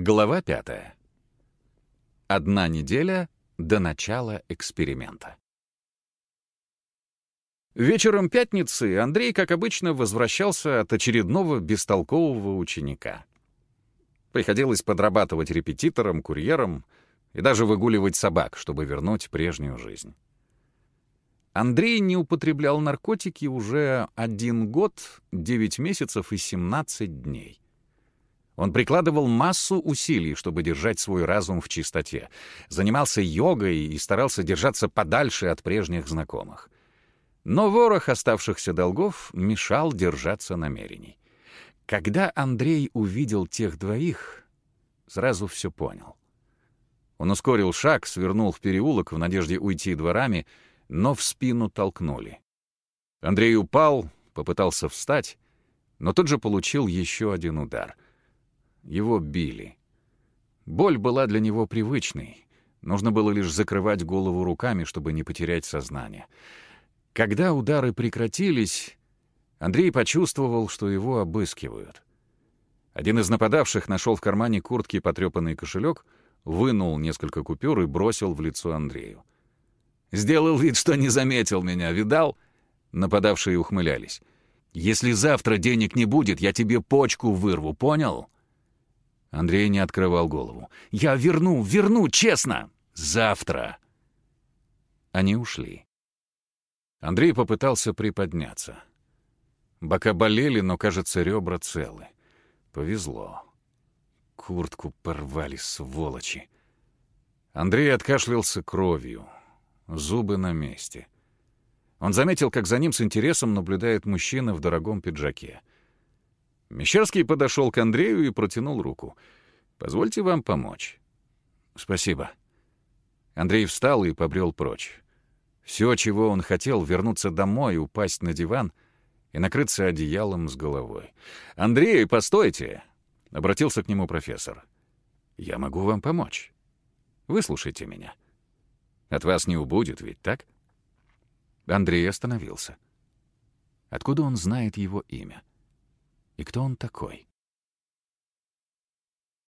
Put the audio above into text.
Глава пятая. Одна неделя до начала эксперимента. Вечером пятницы Андрей, как обычно, возвращался от очередного бестолкового ученика. Приходилось подрабатывать репетитором, курьером и даже выгуливать собак, чтобы вернуть прежнюю жизнь. Андрей не употреблял наркотики уже один год, девять месяцев и семнадцать дней. Он прикладывал массу усилий, чтобы держать свой разум в чистоте. Занимался йогой и старался держаться подальше от прежних знакомых. Но ворох оставшихся долгов мешал держаться намерений. Когда Андрей увидел тех двоих, сразу все понял. Он ускорил шаг, свернул в переулок в надежде уйти дворами, но в спину толкнули. Андрей упал, попытался встать, но тут же получил еще один удар — его били. Боль была для него привычной. Нужно было лишь закрывать голову руками, чтобы не потерять сознание. Когда удары прекратились, Андрей почувствовал, что его обыскивают. Один из нападавших нашел в кармане куртки потрепанный кошелек, вынул несколько купюр и бросил в лицо Андрею. «Сделал вид, что не заметил меня, видал?» Нападавшие ухмылялись. «Если завтра денег не будет, я тебе почку вырву, понял?» Андрей не открывал голову. «Я верну, верну, честно! Завтра!» Они ушли. Андрей попытался приподняться. Бока болели, но, кажется, ребра целы. Повезло. Куртку порвали, сволочи. Андрей откашлялся кровью. Зубы на месте. Он заметил, как за ним с интересом наблюдает мужчина в дорогом пиджаке. Мещерский подошел к Андрею и протянул руку. «Позвольте вам помочь». «Спасибо». Андрей встал и побрел прочь. Все, чего он хотел, вернуться домой, упасть на диван и накрыться одеялом с головой. «Андрей, постойте!» — обратился к нему профессор. «Я могу вам помочь. Выслушайте меня. От вас не убудет, ведь так?» Андрей остановился. Откуда он знает его имя? И кто он такой?